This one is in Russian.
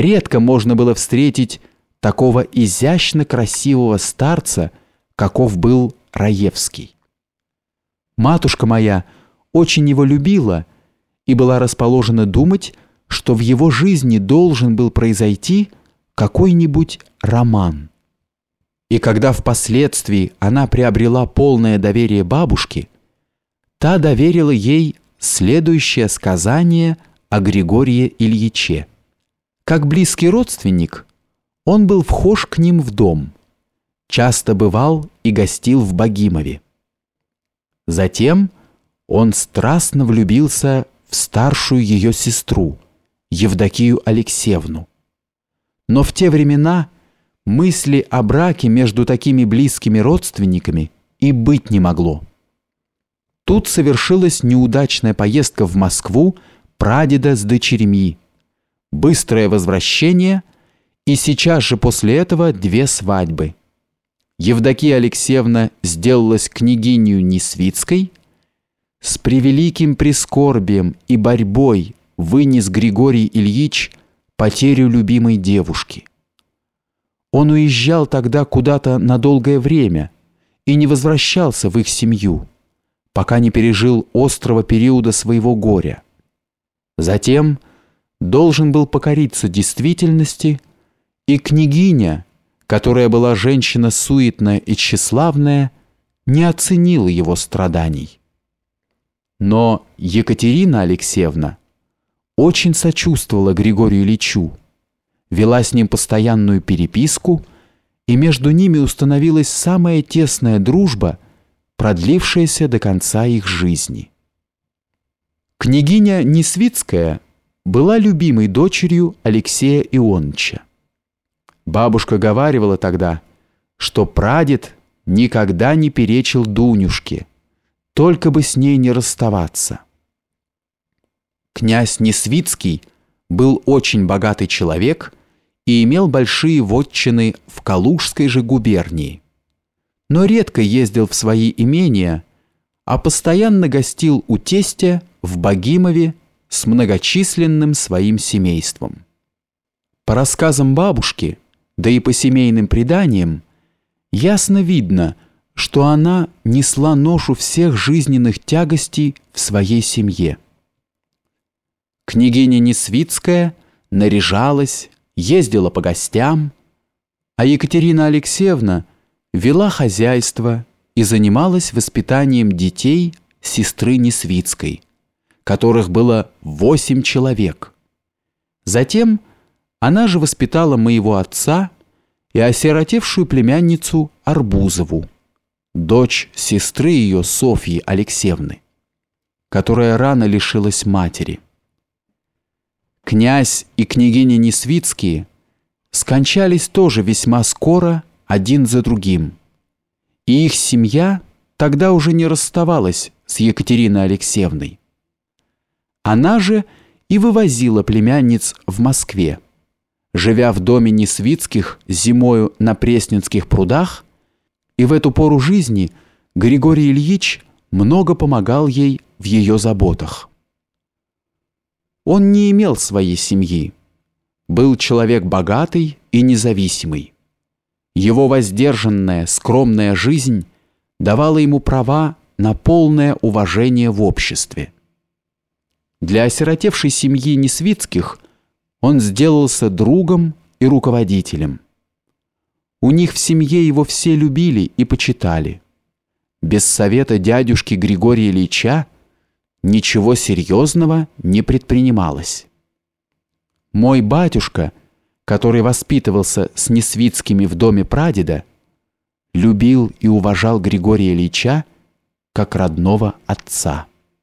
редко можно было встретить такого изящно красивого старца, каков был Раевский. Матушка моя очень его любила и была расположена думать, что в его жизни должен был произойти какой-нибудь роман. И когда впоследствии она приобрела полное доверие бабушки, та доверила ей следующее сказание о Григории Ильиче. Как близкий родственник, он был вхож к ним в дом, часто бывал и гостил в Богимове. Затем он страстно влюбился в старшую ее сестру, Евдокию Алексеевну. Но в те времена мысли о браке между такими близкими родственниками и быть не могло. Тут совершилась неудачная поездка в Москву прадеда с дочерьми, быстрое возвращение и сейчас же после этого две свадьбы. Евдокия Алексеевна сделалась княгинью Несвицкой, с превеликим прискорбием и борьбой вынес Григорий Ильич потерю любимой девушки. Он уезжал тогда куда-то на долгое время и не возвращался в их семью, пока не пережил острого периода своего горя. Затем должен был покориться действительности, и княгиня, которая была женщина суетная и тщеславная, не оценила его страданий. Но Екатерина Алексеевна очень сочувствовала Григорию Ильичу, вела с ним постоянную переписку, и между ними установилась самая тесная дружба, продлившаяся до конца их жизни. Княгиня Несвицкая была любимой дочерью Алексея Ионовича. Бабушка говаривала тогда, что прадед никогда не перечил Дунюшке, только бы с ней не расставаться. Князь Несвицкий был очень богатый человек и имел большие вотчины в Калужской же губернии, но редко ездил в свои имения, а постоянно гостил у тестя в Богимове с многочисленным своим семейством. По рассказам бабушки, да и по семейным преданиям, ясно видно, что она несла ношу всех жизненных тягостей в своей семье. Княгиня Несвицкая наряжалась, ездила по гостям, а Екатерина Алексеевна вела хозяйство и занималась воспитанием детей сестры Несвицкой, которых было восемь человек. Затем она же воспитала моего отца и осиротевшую племянницу Арбузову, дочь сестры ее Софьи Алексеевны, которая рано лишилась матери. Князь и княгиня Несвицкие скончались тоже весьма скоро один за другим, и их семья тогда уже не расставалась с Екатериной Алексеевной. Она же и вывозила племянниц в Москве. Живя в доме Несвицких зимою на Пресненских прудах, и в эту пору жизни Григорий Ильич много помогал ей в ее заботах. Он не имел своей семьи, был человек богатый и независимый. Его воздержанная, скромная жизнь давала ему права на полное уважение в обществе. Для осиротевшей семьи Несвицких он сделался другом и руководителем. У них в семье его все любили и почитали. Без совета дядюшки Григория Ильича ничего серьезного не предпринималось. Мой батюшка, который воспитывался с Несвицкими в доме прадеда, любил и уважал Григория Ильича как родного отца.